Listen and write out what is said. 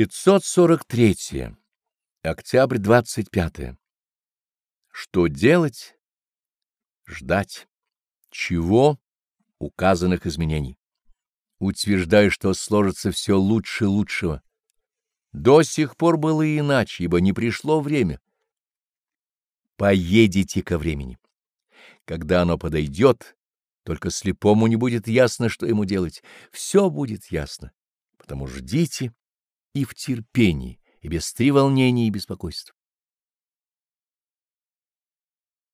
543. Октябрь 25. Что делать? Ждать. Чего? Указанных изменений. Утверждаю, что сложится все лучше лучшего. До сих пор было иначе, ибо не пришло время. Поедете ко времени. Когда оно подойдет, только слепому не будет ясно, что ему делать. Все будет ясно. Потому ждите и в терпении, и без треволнений и беспокойств.